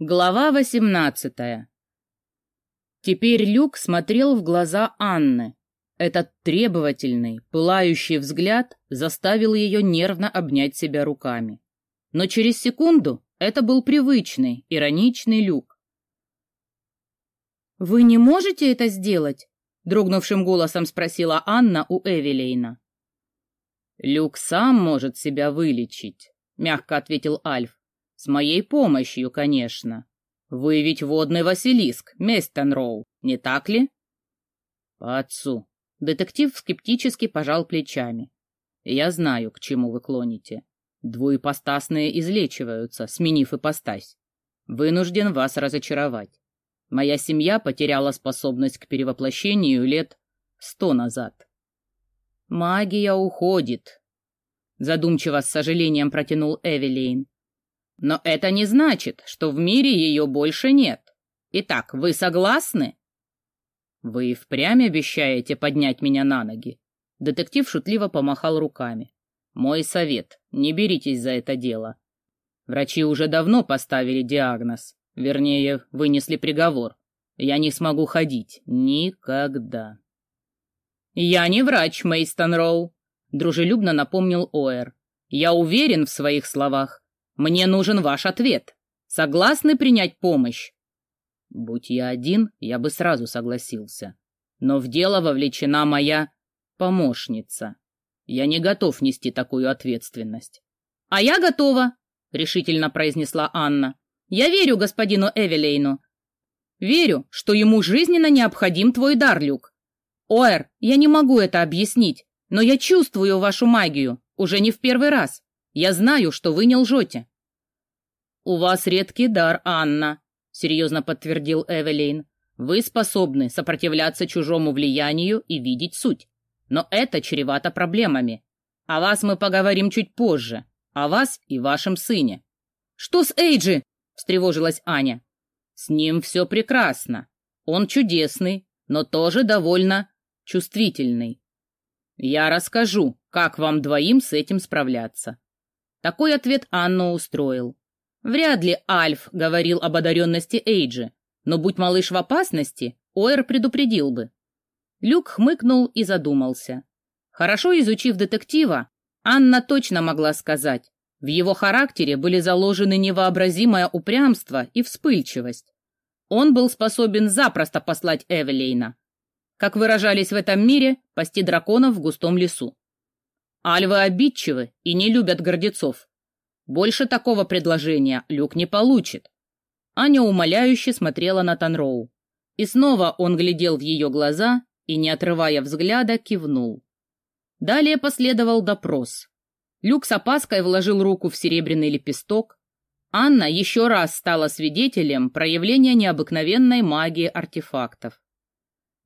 Глава восемнадцатая. Теперь Люк смотрел в глаза Анны. Этот требовательный, пылающий взгляд заставил ее нервно обнять себя руками. Но через секунду это был привычный, ироничный Люк. «Вы не можете это сделать?» — дрогнувшим голосом спросила Анна у Эвелейна. «Люк сам может себя вылечить», — мягко ответил Альф. С моей помощью, конечно. Вы ведь водный Василиск, Местенроу, не так ли? По отцу. Детектив скептически пожал плечами. Я знаю, к чему вы клоните. Двуепостасные излечиваются, сменив ипостась. Вынужден вас разочаровать. Моя семья потеряла способность к перевоплощению лет сто назад. Магия уходит. Задумчиво с сожалением протянул Эвелейн. Но это не значит, что в мире ее больше нет. Итак, вы согласны? Вы и впрямь обещаете поднять меня на ноги? Детектив шутливо помахал руками. Мой совет, не беритесь за это дело. Врачи уже давно поставили диагноз, вернее, вынесли приговор. Я не смогу ходить. Никогда. «Я не врач, Мейстон Роу», — дружелюбно напомнил Оэр. «Я уверен в своих словах. Мне нужен ваш ответ. Согласны принять помощь? Будь я один, я бы сразу согласился. Но в дело вовлечена моя помощница. Я не готов нести такую ответственность. — А я готова, — решительно произнесла Анна. — Я верю господину Эвелейну. Верю, что ему жизненно необходим твой дар, Люк. Оэр, я не могу это объяснить, но я чувствую вашу магию, уже не в первый раз. Я знаю, что вы не лжете. У вас редкий дар, Анна, серьезно подтвердил Эвелин. Вы способны сопротивляться чужому влиянию и видеть суть. Но это чревато проблемами. О вас мы поговорим чуть позже. О вас и вашем сыне. Что с Эйджи? встревожилась Аня. С ним все прекрасно. Он чудесный, но тоже довольно чувствительный. Я расскажу, как вам двоим с этим справляться. Такой ответ Анну устроил. Вряд ли Альф говорил об одаренности Эйджи, но будь малыш в опасности, Оэр предупредил бы. Люк хмыкнул и задумался. Хорошо изучив детектива, Анна точно могла сказать, в его характере были заложены невообразимое упрямство и вспыльчивость. Он был способен запросто послать Эвелейна. Как выражались в этом мире, пасти драконов в густом лесу. Альвы обидчивы и не любят гордецов. Больше такого предложения Люк не получит. Аня умоляюще смотрела на Танроу. И снова он глядел в ее глаза и, не отрывая взгляда, кивнул. Далее последовал допрос. Люк с опаской вложил руку в серебряный лепесток. Анна еще раз стала свидетелем проявления необыкновенной магии артефактов.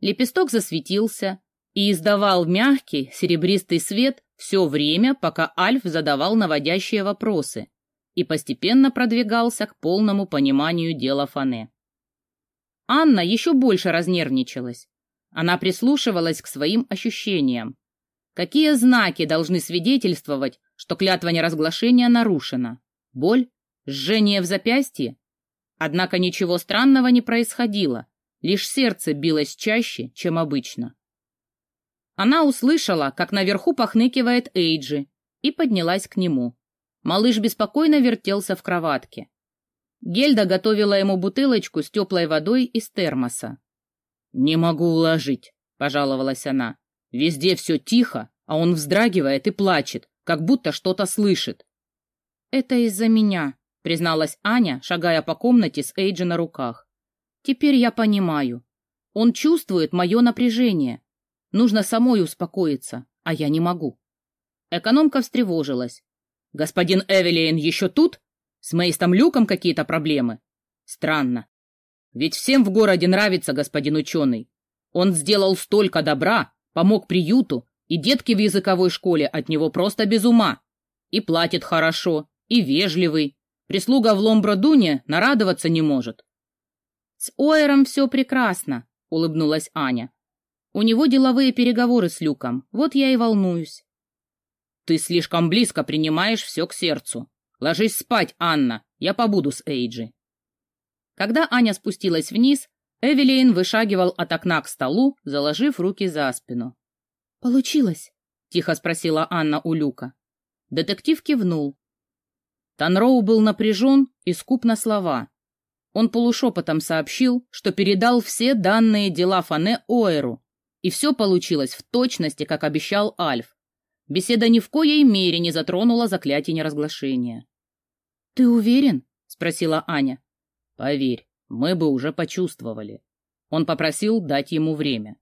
Лепесток засветился и издавал мягкий серебристый свет, все время, пока Альф задавал наводящие вопросы и постепенно продвигался к полному пониманию дела Фане. Анна еще больше разнервничалась. Она прислушивалась к своим ощущениям. Какие знаки должны свидетельствовать, что клятва неразглашения нарушена? Боль? Жжение в запястье? Однако ничего странного не происходило, лишь сердце билось чаще, чем обычно. Она услышала, как наверху похныкивает Эйджи, и поднялась к нему. Малыш беспокойно вертелся в кроватке. Гельда готовила ему бутылочку с теплой водой из термоса. «Не могу уложить», — пожаловалась она. «Везде все тихо, а он вздрагивает и плачет, как будто что-то слышит». «Это из-за меня», — призналась Аня, шагая по комнате с Эйджи на руках. «Теперь я понимаю. Он чувствует мое напряжение. Нужно самой успокоиться, а я не могу. Экономка встревожилась. Господин Эвелиен еще тут? С Мейстом Люком какие-то проблемы? Странно. Ведь всем в городе нравится господин ученый. Он сделал столько добра, помог приюту, и детки в языковой школе от него просто без ума. И платит хорошо, и вежливый. Прислуга в Ломбродуне нарадоваться не может. — С Оэром все прекрасно, — улыбнулась Аня. У него деловые переговоры с Люком, вот я и волнуюсь. Ты слишком близко принимаешь все к сердцу. Ложись спать, Анна, я побуду с Эйджи. Когда Аня спустилась вниз, Эвелин вышагивал от окна к столу, заложив руки за спину. «Получилось?» — тихо спросила Анна у Люка. Детектив кивнул. Танроу был напряжен и скуп на слова. Он полушепотом сообщил, что передал все данные дела Фане Оэру, и все получилось в точности, как обещал Альф. Беседа ни в коей мере не затронула заклятие неразглашения. «Ты уверен?» — спросила Аня. «Поверь, мы бы уже почувствовали». Он попросил дать ему время.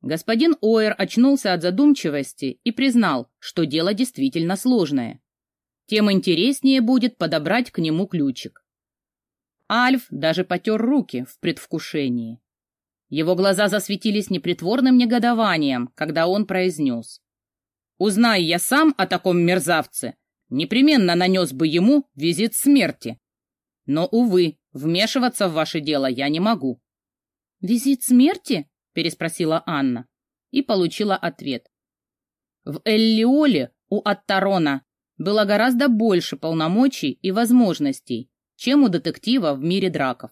Господин Оэр очнулся от задумчивости и признал, что дело действительно сложное. Тем интереснее будет подобрать к нему ключик. Альф даже потер руки в предвкушении. Его глаза засветились непритворным негодованием, когда он произнес. «Узнай я сам о таком мерзавце, непременно нанес бы ему визит смерти. Но, увы, вмешиваться в ваше дело я не могу». «Визит смерти?» — переспросила Анна и получила ответ. В Эллиоле у Аттарона было гораздо больше полномочий и возможностей, чем у детектива в мире драков.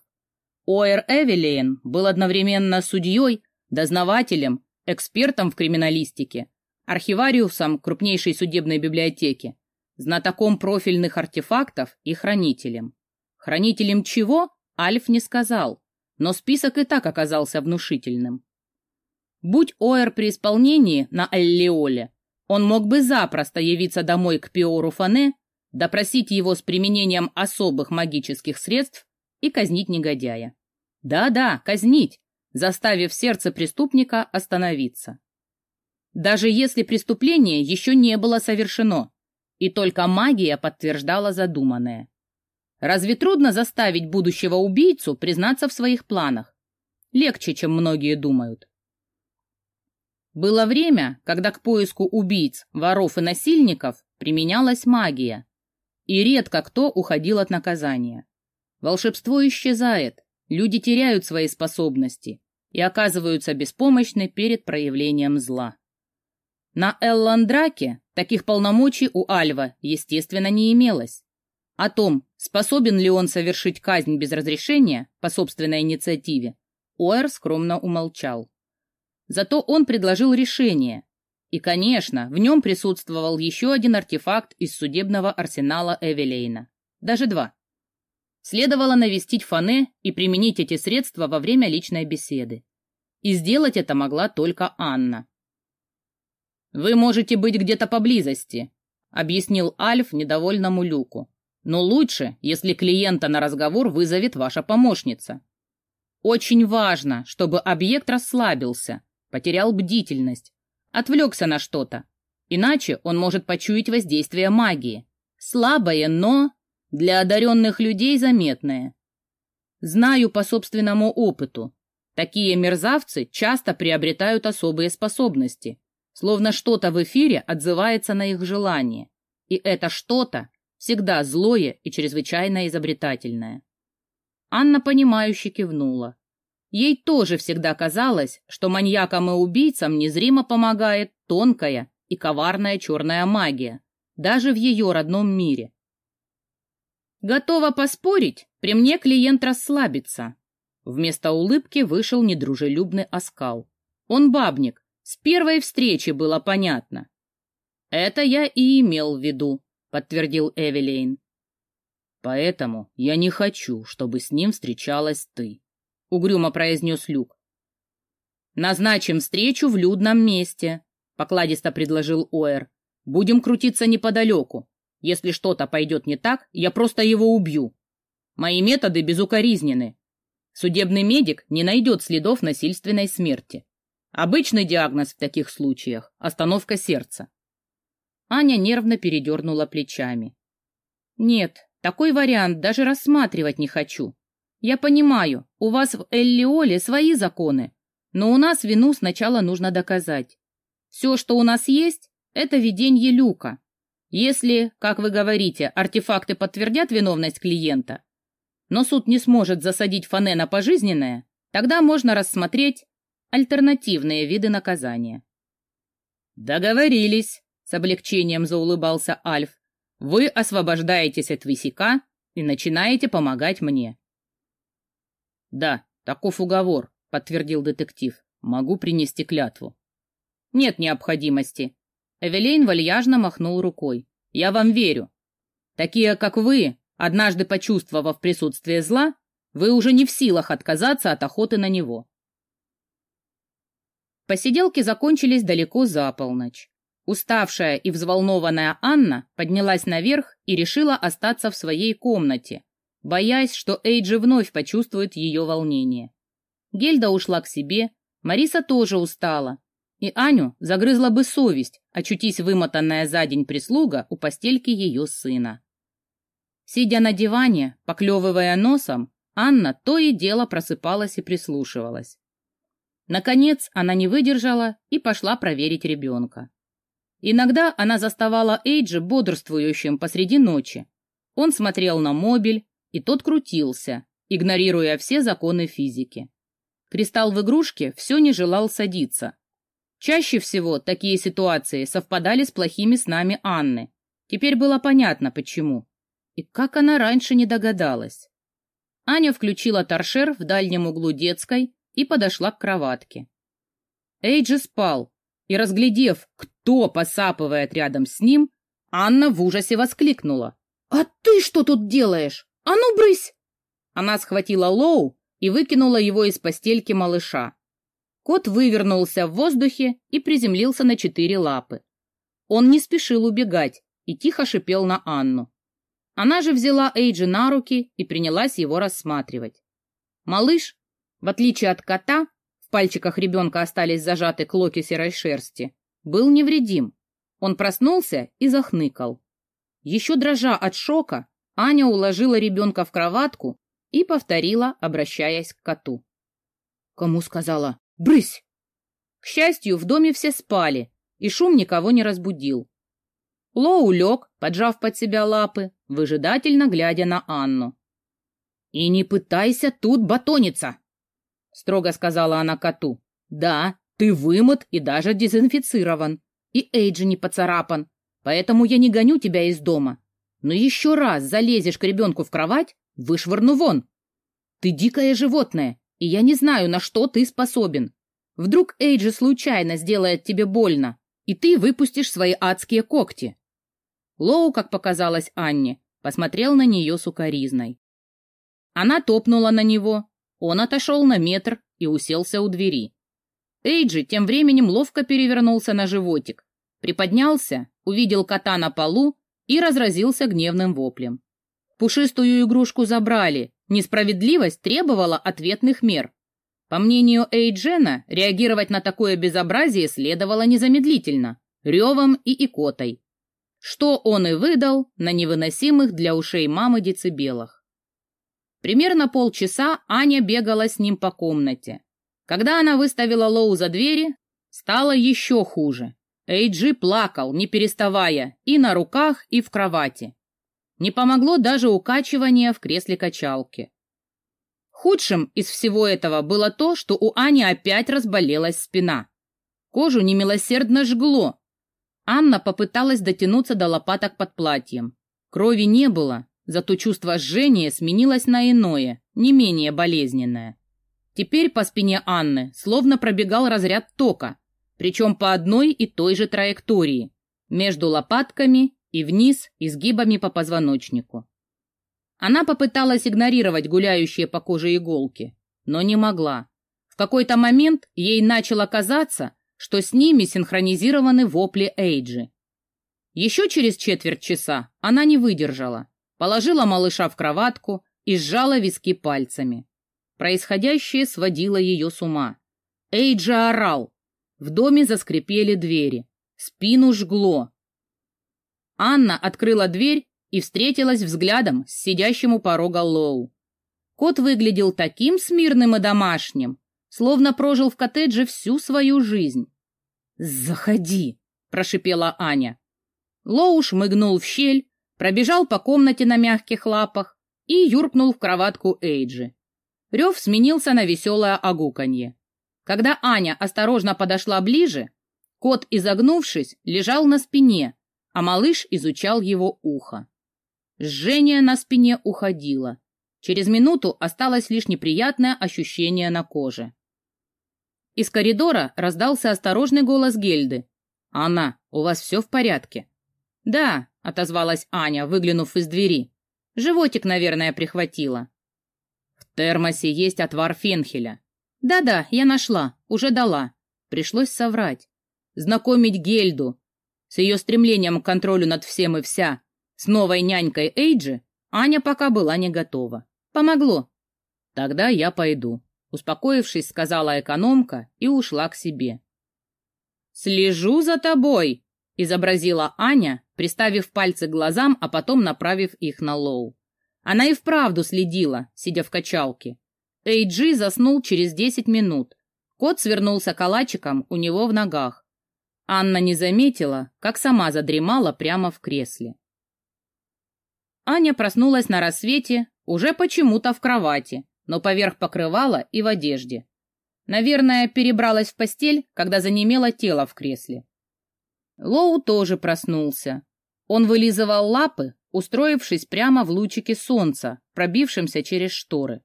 Оэр Эвелиен был одновременно судьей, дознавателем, экспертом в криминалистике, архивариусом крупнейшей судебной библиотеки, знатоком профильных артефактов и хранителем. Хранителем чего, Альф не сказал, но список и так оказался внушительным. Будь Оэр при исполнении на Аллиоле, он мог бы запросто явиться домой к Пиору Фане, допросить его с применением особых магических средств и казнить негодяя. Да-да, казнить, заставив сердце преступника остановиться. Даже если преступление еще не было совершено, и только магия подтверждала задуманное. Разве трудно заставить будущего убийцу признаться в своих планах? Легче, чем многие думают. Было время, когда к поиску убийц, воров и насильников применялась магия, и редко кто уходил от наказания. Волшебство исчезает, люди теряют свои способности и оказываются беспомощны перед проявлением зла. На Элландраке таких полномочий у Альва, естественно, не имелось. О том, способен ли он совершить казнь без разрешения по собственной инициативе, Оэр скромно умолчал. Зато он предложил решение. И, конечно, в нем присутствовал еще один артефакт из судебного арсенала Эвелейна. Даже два. Следовало навестить Фане и применить эти средства во время личной беседы. И сделать это могла только Анна. «Вы можете быть где-то поблизости», — объяснил Альф недовольному Люку. «Но лучше, если клиента на разговор вызовет ваша помощница. Очень важно, чтобы объект расслабился, потерял бдительность, отвлекся на что-то. Иначе он может почуять воздействие магии. Слабое, но для одаренных людей заметное. Знаю по собственному опыту. Такие мерзавцы часто приобретают особые способности, словно что-то в эфире отзывается на их желание. И это что-то всегда злое и чрезвычайно изобретательное. Анна, понимающе кивнула. Ей тоже всегда казалось, что маньякам и убийцам незримо помогает тонкая и коварная черная магия, даже в ее родном мире. Готова поспорить, при мне клиент расслабится. Вместо улыбки вышел недружелюбный оскал. Он бабник, с первой встречи было понятно. Это я и имел в виду, подтвердил Эвелейн. Поэтому я не хочу, чтобы с ним встречалась ты. — угрюмо произнес Люк. «Назначим встречу в людном месте», — покладисто предложил Оэр. «Будем крутиться неподалеку. Если что-то пойдет не так, я просто его убью. Мои методы безукоризнены. Судебный медик не найдет следов насильственной смерти. Обычный диагноз в таких случаях — остановка сердца». Аня нервно передернула плечами. «Нет, такой вариант даже рассматривать не хочу. Я понимаю, у вас в Эллиоле свои законы, но у нас вину сначала нужно доказать. Все, что у нас есть, это видение люка. Если, как вы говорите, артефакты подтвердят виновность клиента, но суд не сможет засадить Фане на пожизненное, тогда можно рассмотреть альтернативные виды наказания. «Договорились», — с облегчением заулыбался Альф. «Вы освобождаетесь от висяка и начинаете помогать мне. Да, таков уговор, подтвердил детектив. Могу принести клятву. Нет необходимости. Эвелейн вальяжно махнул рукой. Я вам верю. Такие, как вы, однажды почувствовав присутствие зла, вы уже не в силах отказаться от охоты на него. Посиделки закончились далеко за полночь. Уставшая и взволнованная Анна поднялась наверх и решила остаться в своей комнате, боясь, что Эйджи вновь почувствует ее волнение. Гельда ушла к себе, Мариса тоже устала, и Аню загрызла бы совесть, очутись вымотанная за день прислуга у постельки ее сына. Сидя на диване, поклевывая носом, Анна то и дело просыпалась и прислушивалась. Наконец она не выдержала и пошла проверить ребенка. Иногда она заставала Эйджи бодрствующим посреди ночи. Он смотрел на мобиль, и тот крутился, игнорируя все законы физики. Кристалл в игрушке все не желал садиться. Чаще всего такие ситуации совпадали с плохими снами Анны. Теперь было понятно, почему. И как она раньше не догадалась. Аня включила торшер в дальнем углу детской и подошла к кроватке. Эйджи спал, и, разглядев, кто посапывает рядом с ним, Анна в ужасе воскликнула. «А ты что тут делаешь? А ну, брысь!» Она схватила Лоу и выкинула его из постельки малыша. Кот вывернулся в воздухе и приземлился на четыре лапы. Он не спешил убегать и тихо шипел на Анну. Она же взяла Эйджи на руки и принялась его рассматривать. Малыш, в отличие от кота, в пальчиках ребенка остались зажаты клоки серой шерсти, был невредим. Он проснулся и захныкал. Еще дрожа от шока, Аня уложила ребенка в кроватку и повторила, обращаясь к коту. «Кому сказала? Брысь!» К счастью, в доме все спали, и шум никого не разбудил. Лоу лег, поджав под себя лапы, выжидательно глядя на Анну. «И не пытайся тут батониться!» — строго сказала она коту. «Да, ты вымыт и даже дезинфицирован, и Эйджи не поцарапан, поэтому я не гоню тебя из дома. Но еще раз залезешь к ребенку в кровать, вышвырну вон. Ты дикое животное, и я не знаю, на что ты способен. Вдруг Эйджи случайно сделает тебе больно, и ты выпустишь свои адские когти. Лоу, как показалось Анне, посмотрел на нее сукоризной. Она топнула на него, он отошел на метр и уселся у двери. Эйджи тем временем ловко перевернулся на животик, приподнялся, увидел кота на полу и разразился гневным воплем. Пушистую игрушку забрали, несправедливость требовала ответных мер. По мнению Эйджена, реагировать на такое безобразие следовало незамедлительно, ревом и икотой что он и выдал на невыносимых для ушей мамы децибелах. Примерно полчаса Аня бегала с ним по комнате. Когда она выставила Лоу за двери, стало еще хуже. Эйджи плакал, не переставая, и на руках, и в кровати. Не помогло даже укачивание в кресле качалки. Худшим из всего этого было то, что у Ани опять разболелась спина. Кожу немилосердно жгло, Анна попыталась дотянуться до лопаток под платьем. Крови не было, зато чувство жжения сменилось на иное, не менее болезненное. Теперь по спине Анны словно пробегал разряд тока, причем по одной и той же траектории, между лопатками и вниз изгибами по позвоночнику. Она попыталась игнорировать гуляющие по коже иголки, но не могла. В какой-то момент ей начало казаться, что с ними синхронизированы вопли Эйджи. Еще через четверть часа она не выдержала, положила малыша в кроватку и сжала виски пальцами. Происходящее сводило ее с ума. Эйджи орал. В доме заскрипели двери. Спину жгло. Анна открыла дверь и встретилась взглядом с сидящим у порога Лоу. Кот выглядел таким смирным и домашним, словно прожил в коттедже всю свою жизнь. «Заходи!» — прошипела Аня. Лоу шмыгнул в щель, пробежал по комнате на мягких лапах и юркнул в кроватку Эйджи. Рев сменился на веселое огуканье. Когда Аня осторожно подошла ближе, кот, изогнувшись, лежал на спине, а малыш изучал его ухо. Жжение на спине уходило. Через минуту осталось лишь неприятное ощущение на коже. Из коридора раздался осторожный голос Гельды. «Анна, у вас все в порядке?» «Да», — отозвалась Аня, выглянув из двери. «Животик, наверное, прихватила». «В термосе есть отвар фенхеля». «Да-да, я нашла, уже дала». Пришлось соврать. Знакомить Гельду с ее стремлением к контролю над всем и вся, с новой нянькой Эйджи, Аня пока была не готова. Помогло. «Тогда я пойду», — успокоившись, сказала экономка и ушла к себе. «Слежу за тобой», — изобразила Аня, приставив пальцы к глазам, а потом направив их на Лоу. Она и вправду следила, сидя в качалке. Эйджи заснул через десять минут. Кот свернулся калачиком у него в ногах. Анна не заметила, как сама задремала прямо в кресле. Аня проснулась на рассвете, уже почему-то в кровати, но поверх покрывала и в одежде. Наверное, перебралась в постель, когда занемело тело в кресле. Лоу тоже проснулся. Он вылизывал лапы, устроившись прямо в лучике солнца, пробившемся через шторы.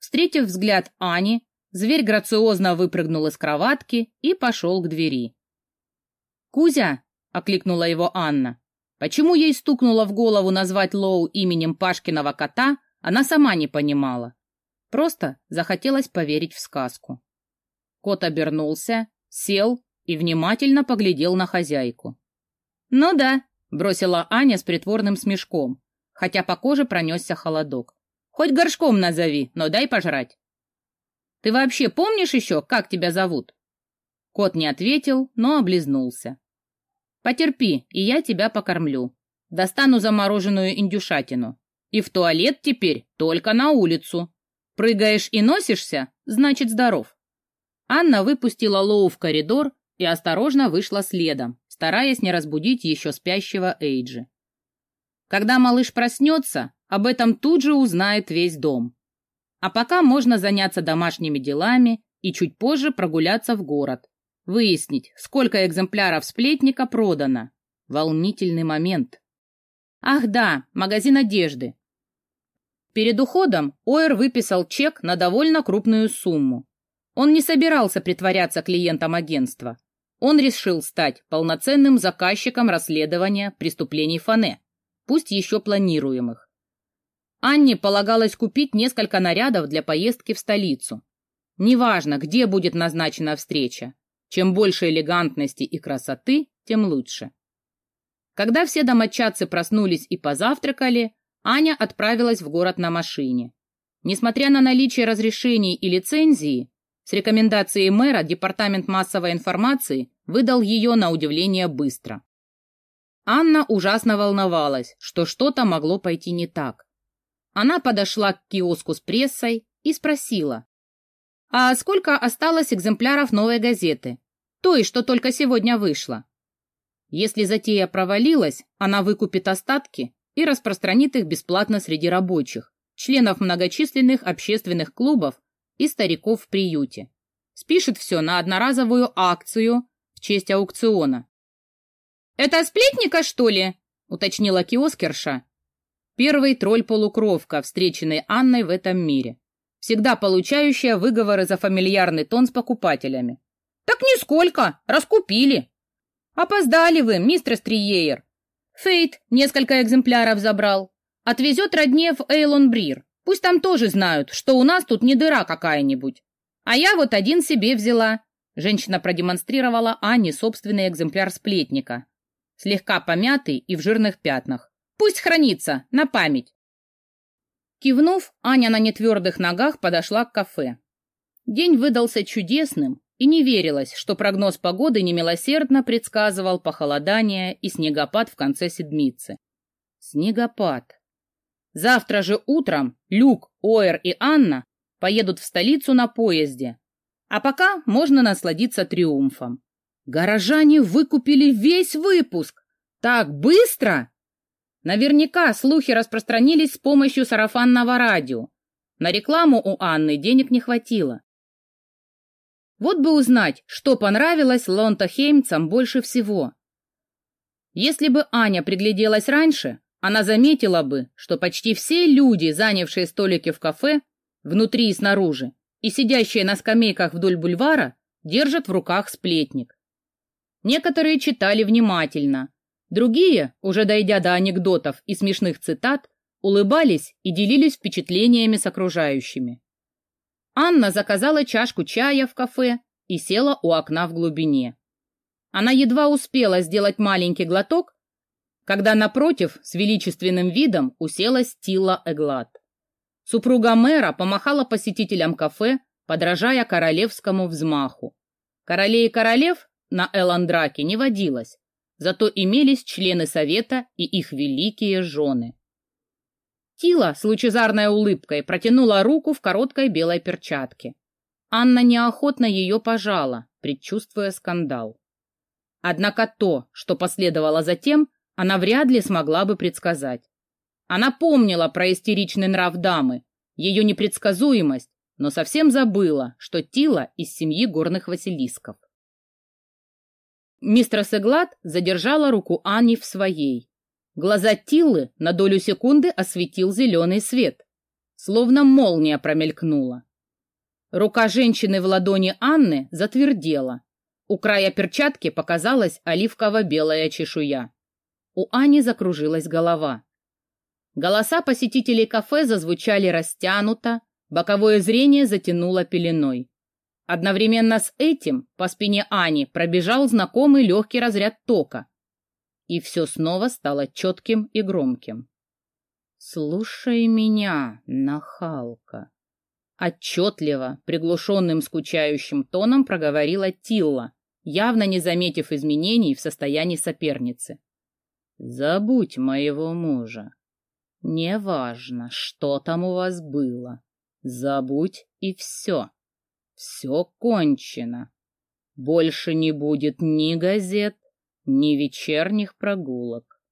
Встретив взгляд Ани, зверь грациозно выпрыгнул из кроватки и пошел к двери. «Кузя!» — окликнула его Анна. Почему ей стукнуло в голову назвать Лоу именем Пашкиного кота, она сама не понимала. Просто захотелось поверить в сказку. Кот обернулся, сел и внимательно поглядел на хозяйку. «Ну да», — бросила Аня с притворным смешком, хотя по коже пронесся холодок. «Хоть горшком назови, но дай пожрать». «Ты вообще помнишь еще, как тебя зовут?» Кот не ответил, но облизнулся. «Потерпи, и я тебя покормлю. Достану замороженную индюшатину. И в туалет теперь только на улицу. Прыгаешь и носишься, значит здоров. Анна выпустила Лоу в коридор и осторожно вышла следом, стараясь не разбудить еще спящего Эйджи. Когда малыш проснется, об этом тут же узнает весь дом. А пока можно заняться домашними делами и чуть позже прогуляться в город. Выяснить, сколько экземпляров сплетника продано. Волнительный момент. Ах да, магазин одежды. Перед уходом Оэр выписал чек на довольно крупную сумму. Он не собирался притворяться клиентом агентства. Он решил стать полноценным заказчиком расследования преступлений Фане, пусть еще планируемых. Анне полагалось купить несколько нарядов для поездки в столицу. Неважно, где будет назначена встреча. Чем больше элегантности и красоты, тем лучше. Когда все домочадцы проснулись и позавтракали, Аня отправилась в город на машине. Несмотря на наличие разрешений и лицензии, с рекомендацией мэра Департамент массовой информации выдал ее на удивление быстро. Анна ужасно волновалась, что что-то могло пойти не так. Она подошла к киоску с прессой и спросила, «А сколько осталось экземпляров новой газеты? Той, что только сегодня вышла?» Если затея провалилась, она выкупит остатки и распространит их бесплатно среди рабочих, членов многочисленных общественных клубов и стариков в приюте. Спишет все на одноразовую акцию в честь аукциона. «Это сплетника, что ли?» — уточнила киоскерша. Первый тролль-полукровка, встреченный Анной в этом мире. Всегда получающая выговоры за фамильярный тон с покупателями. «Так нисколько, раскупили». «Опоздали вы, мистер Стриеер. Фейт несколько экземпляров забрал. Отвезет родне в Эйлон Брир. Пусть там тоже знают, что у нас тут не дыра какая-нибудь. А я вот один себе взяла. Женщина продемонстрировала Анне собственный экземпляр сплетника. Слегка помятый и в жирных пятнах. Пусть хранится, на память. Кивнув, Аня на нетвердых ногах подошла к кафе. День выдался чудесным, и не верилось, что прогноз погоды немилосердно предсказывал похолодание и снегопад в конце седмицы. Снегопад. Завтра же утром Люк, Оэр и Анна поедут в столицу на поезде. А пока можно насладиться триумфом. Горожане выкупили весь выпуск. Так быстро! Наверняка слухи распространились с помощью сарафанного радио. На рекламу у Анны денег не хватило. Вот бы узнать, что понравилось лонтахеймцам больше всего. Если бы Аня пригляделась раньше, она заметила бы, что почти все люди, занявшие столики в кафе, внутри и снаружи, и сидящие на скамейках вдоль бульвара, держат в руках сплетник. Некоторые читали внимательно, другие, уже дойдя до анекдотов и смешных цитат, улыбались и делились впечатлениями с окружающими. Анна заказала чашку чая в кафе и села у окна в глубине. Она едва успела сделать маленький глоток, когда напротив с величественным видом уселась Тила Эглад. Супруга мэра помахала посетителям кафе, подражая королевскому взмаху. Королей и королев на Эландраке не водилось, зато имелись члены совета и их великие жены. Тила с лучезарной улыбкой протянула руку в короткой белой перчатке. Анна неохотно ее пожала, предчувствуя скандал. Однако то, что последовало затем, она вряд ли смогла бы предсказать. Она помнила про истеричный нрав дамы, ее непредсказуемость, но совсем забыла, что Тила из семьи горных василисков. Мистер Сеглад задержала руку Анни в своей. Глаза Тилы на долю секунды осветил зеленый свет, словно молния промелькнула. Рука женщины в ладони Анны затвердела. У края перчатки показалась оливково-белая чешуя. У Ани закружилась голова. Голоса посетителей кафе зазвучали растянуто, боковое зрение затянуло пеленой. Одновременно с этим по спине Ани пробежал знакомый легкий разряд тока. И все снова стало четким и громким. «Слушай меня, нахалка!» Отчетливо, приглушенным скучающим тоном проговорила Тилла, явно не заметив изменений в состоянии соперницы. Забудь моего мужа. Неважно, что там у вас было. Забудь и все. Все кончено. Больше не будет ни газет, ни вечерних прогулок.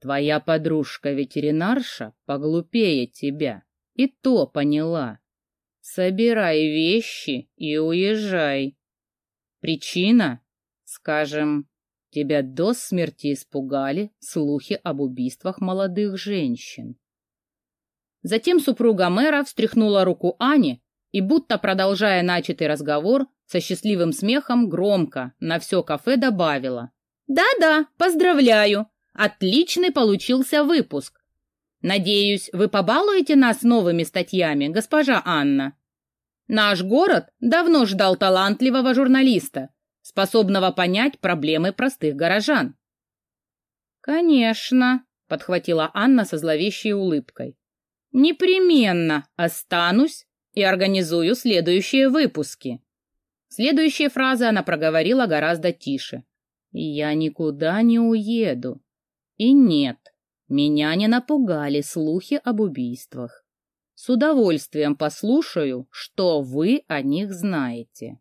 Твоя подружка-ветеринарша поглупее тебя, и то поняла. Собирай вещи и уезжай. Причина, скажем, Тебя до смерти испугали слухи об убийствах молодых женщин. Затем супруга мэра встряхнула руку Ани и, будто продолжая начатый разговор, со счастливым смехом громко на все кафе добавила. «Да-да, поздравляю! Отличный получился выпуск! Надеюсь, вы побалуете нас новыми статьями, госпожа Анна. Наш город давно ждал талантливого журналиста, способного понять проблемы простых горожан. «Конечно», — подхватила Анна со зловещей улыбкой. «Непременно останусь и организую следующие выпуски». Следующие фразы она проговорила гораздо тише. «Я никуда не уеду. И нет, меня не напугали слухи об убийствах. С удовольствием послушаю, что вы о них знаете».